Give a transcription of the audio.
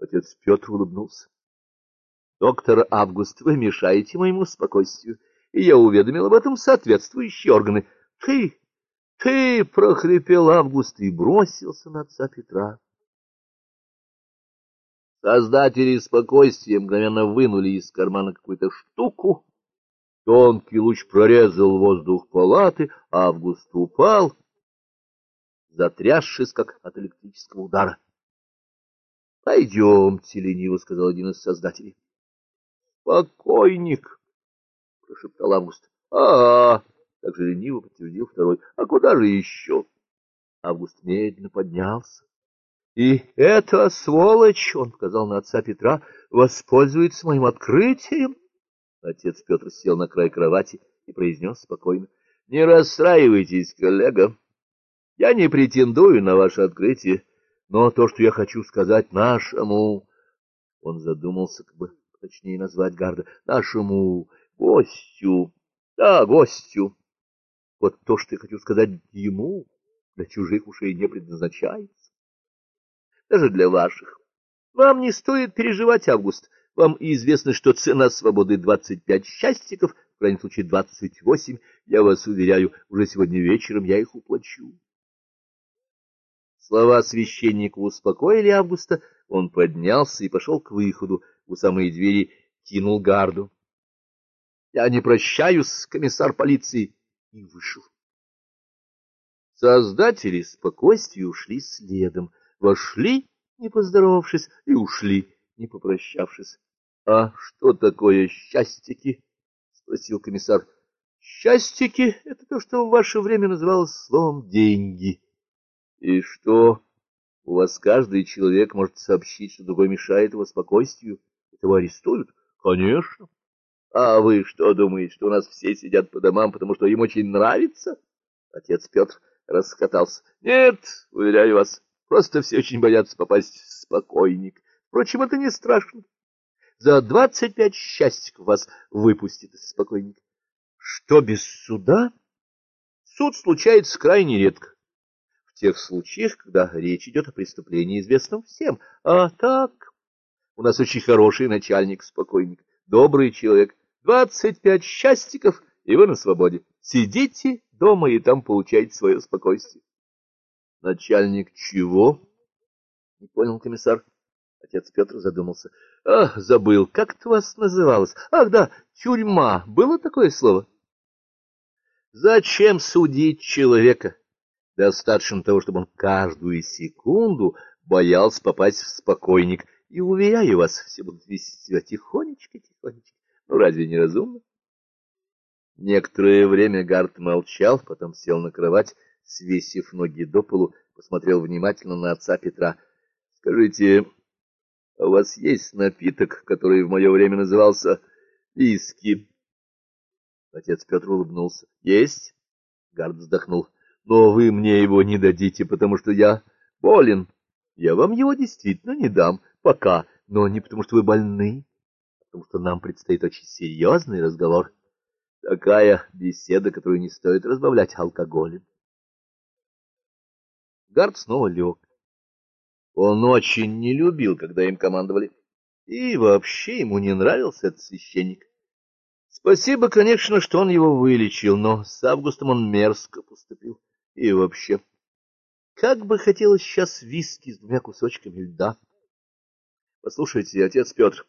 Отец Петр улыбнулся. — Доктор Август, вы мешаете моему спокойствию, и я уведомил об этом соответствующие органы. — Ты, ты, — прохрипел Август и бросился на отца Петра. Создатели спокойствия мгновенно вынули из кармана какую-то штуку. Тонкий луч прорезал воздух палаты, Август упал, затрясшись, как от электрического удара. — Пойдемте, — лениво сказал один из создателей. — Покойник, — прошептал Август. — А, так же лениво подтвердил второй. — А куда же еще? Август медленно поднялся. И эта сволочь, он сказал на отца Петра, воспользуется моим открытием. Отец Петр сел на край кровати и произнес спокойно. — Не расстраивайтесь, коллега. Я не претендую на ваше открытие, но то, что я хочу сказать нашему... Он задумался, как бы точнее назвать Гарда. Нашему гостю. Да, гостю. Вот то, что я хочу сказать ему, для чужих ушей не предназначается даже для ваших. Вам не стоит переживать, Август. Вам известно, что цена свободы 25 счастиков, в крайнем случае 28. Я вас уверяю, уже сегодня вечером я их уплачу. Слова священника успокоили Августа. Он поднялся и пошел к выходу. У самой двери кинул гарду. — Я не прощаюсь, комиссар полиции, и вышел. Создатели спокойствия ушли следом вошли, не поздоровавшись, и ушли, не попрощавшись. — А что такое счастьики? — спросил комиссар. — Счастьики — это то, что в ваше время называлось словом «деньги». — И что, у вас каждый человек может сообщить, что другой мешает его спокойствию? Этого арестуют? — Конечно. — А вы что думаете, что у нас все сидят по домам, потому что им очень нравится? Отец Петр раскатался. — Нет, уверяю вас. Просто все очень боятся попасть в спокойник. Впрочем, это не страшно. За двадцать пять счастьев вас выпустят из спокойника. Что без суда? Суд случается крайне редко. Тех случаях, когда речь идет о преступлении, известном всем. А так, у нас очень хороший начальник-спокойник, добрый человек. Двадцать пять счастиков, и вы на свободе. Сидите дома и там получаете свое спокойствие. — Начальник чего? — не понял комиссар. Отец Петр задумался. — Ах, забыл, как это у вас называлось? Ах, да, тюрьма. Было такое слово? — Зачем судить человека? Достаточно того, чтобы он каждую секунду боялся попасть в спокойник. И, уверяю вас, все будут вести себя тихонечко, тихонечко. Ну, разве не разумно? Некоторое время Гарт молчал, потом сел на кровать свесив ноги до полу, посмотрел внимательно на отца Петра. — Скажите, а у вас есть напиток, который в мое время назывался виски? Отец Петр улыбнулся. — Есть? — Гард вздохнул. — Но вы мне его не дадите, потому что я болен. Я вам его действительно не дам, пока, но не потому что вы больны, а потому что нам предстоит очень серьезный разговор. Такая беседа, которую не стоит разбавлять алкоголем. Гард снова лег. Он очень не любил, когда им командовали. И вообще ему не нравился этот священник. Спасибо, конечно, что он его вылечил, но с Августом он мерзко поступил. И вообще, как бы хотелось сейчас виски с двумя кусочками льда. Послушайте, отец Петр,